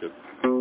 good.